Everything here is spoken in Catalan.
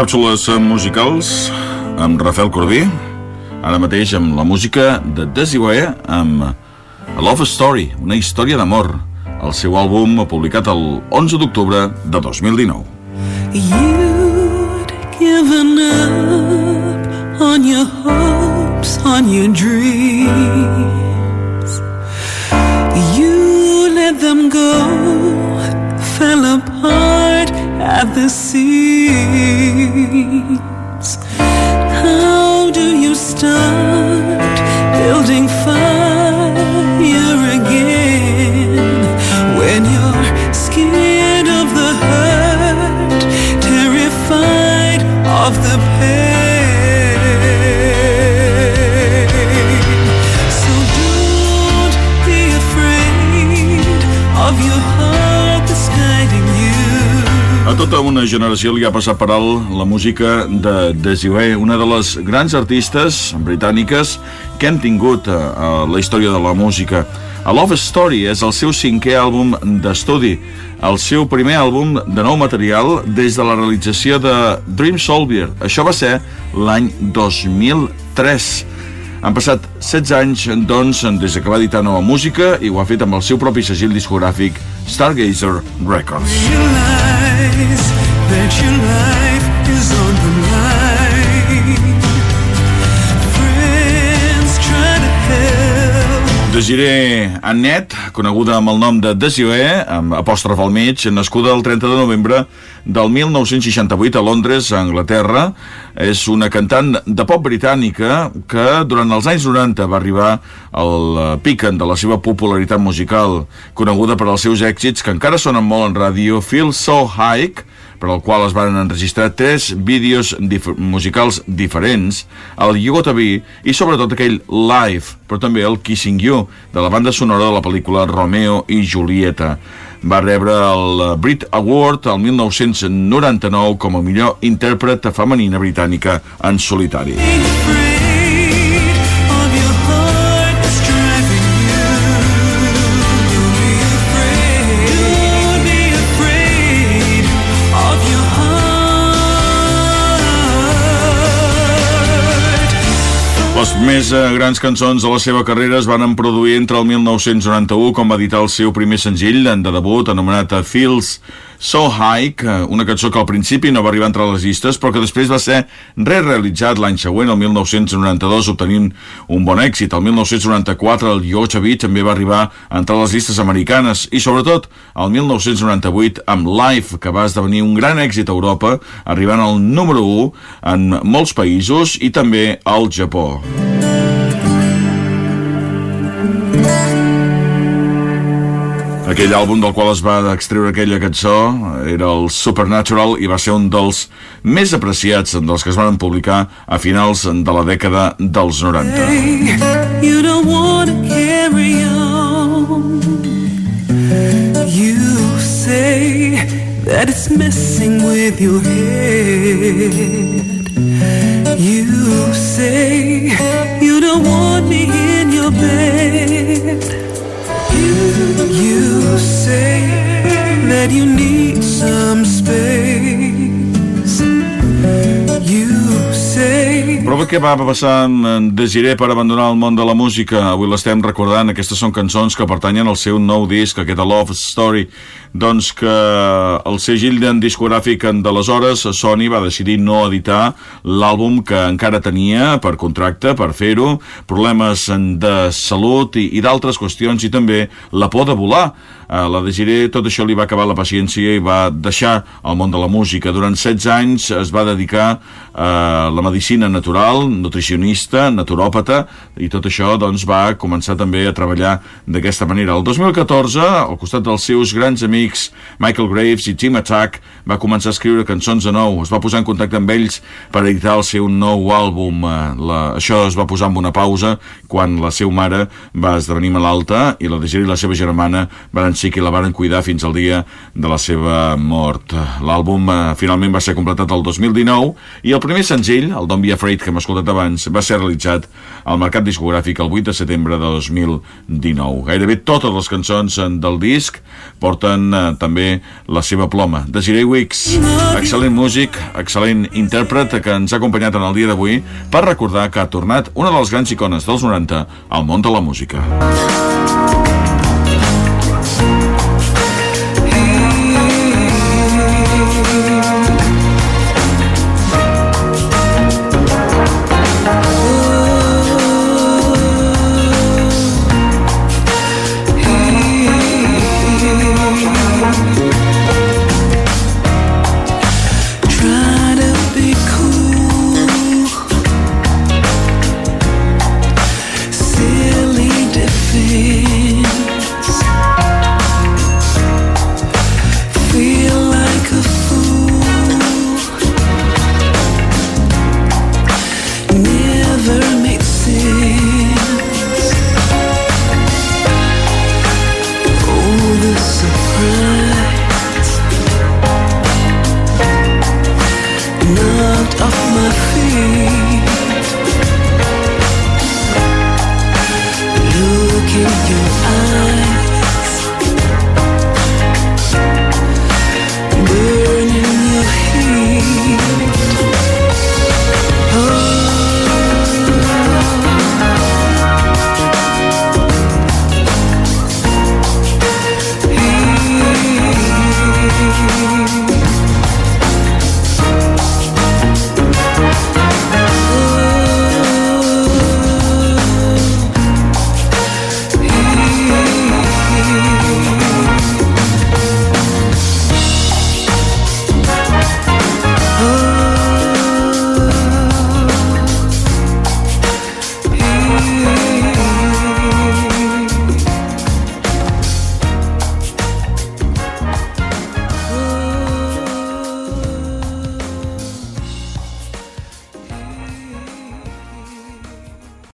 Càpsules musicals amb Rafael Corbí, ara mateix amb la música de Desiway amb A Love Story, una història d'amor, el seu àlbum publicat el 11 d'octubre de 2019. You'd given up on your hopes, on your dreams. You let them go, fell apart at the free. Una generació li ha passat per alt la música de Desiway, una de les grans artistes britàniques que hem tingut a, a la història de la música. A Love Story és el seu cinquè àlbum d'estudi, el seu primer àlbum de nou material des de la realització de Dream Soldier. Això va ser l'any 2003. Han passat 16 anys, doncs, des que va editar nova música i ho ha fet amb el seu propi segell discogràfic Stargazer Records. Realize life is on the line. Friends. Desiree Annette, coneguda amb el nom de Desiree, amb apòstrof al mig, nascuda el 30 de novembre del 1968 a Londres, a Anglaterra, és una cantant de pop britànica que durant els anys 90 va arribar al piquen de la seva popularitat musical, coneguda per als seus èxits que encara sonen molt en ràdio, Feel So High, per al qual es van enregistrar tres vídeos dif musicals diferents, el Be i sobretot aquell Live, però també el Kissing You, de la banda sonora de la pel·lícula Romeo i Julieta. Va rebre el Brit Award el 1999 com a millor intèrpret femenina britànica en solitari. Be més eh, grans cançons de la seva carrera es van produir entre el 1991, quan va editar el seu primer senzill de debut, anomenat eh, Feels So High, una cançó que al principi no va arribar entre les llistes, però que després va ser re-realitzat l'any següent, el 1992, obtenint un bon èxit. El 1994 el Yo Chavi també va arribar entre les llistes americanes i sobretot el 1998 amb Live, que va esdevenir un gran èxit a Europa, arribant al número 1 en molts països i també al Japó. Aquell àlbum del qual es va extreure aquella cançó era el Supernatural i va ser un dels més apreciats dels que es van publicar a finals de la dècada dels 90. You don't want to carry on. You say that it's messing with your head. You say say that you need some space. You say. Però què va passar amb en Desiré per abandonar el món de la música? Avui l'estem recordant, aquestes són cançons que pertanyen al seu nou disc, aquest Love Story. Doncs que el segell d'en discogràfic d'aleshores, Sony va decidir no editar l'àlbum que encara tenia per contracte, per fer-ho, problemes de salut i, i d'altres qüestions, i també la por de volar. A la Desiré tot això li va acabar la paciència i va deixar el món de la música. Durant 16 anys es va dedicar a la medicina natural, nutricionista, naturòpata, i tot això doncs, va començar també a treballar d'aquesta manera. El 2014, al costat dels seus grans amics Michael Graves i Jim Attack, va començar a escriure cançons de nou. Es va posar en contacte amb ells per editar el seu nou àlbum. Eh, La, això es va posar amb una pausa quan la seva mare va esdevenir malalta i la Desiree i la seva germana van sí que la varen cuidar fins al dia de la seva mort. L'àlbum eh, finalment va ser completat el 2019 i el primer senzill, el Don't Be Afraid, que hem escoltat abans, va ser realitzat al mercat discogràfic el 8 de setembre de 2019. Gairebé totes les cançons del disc porten eh, també la seva ploma. Desiree Wicks, excel·lent músic, excel·lent intèrpret que ens ha acompanyat en el dia d'avui per recordar que ha tornat una de les grans icones dels 90 al món de la música.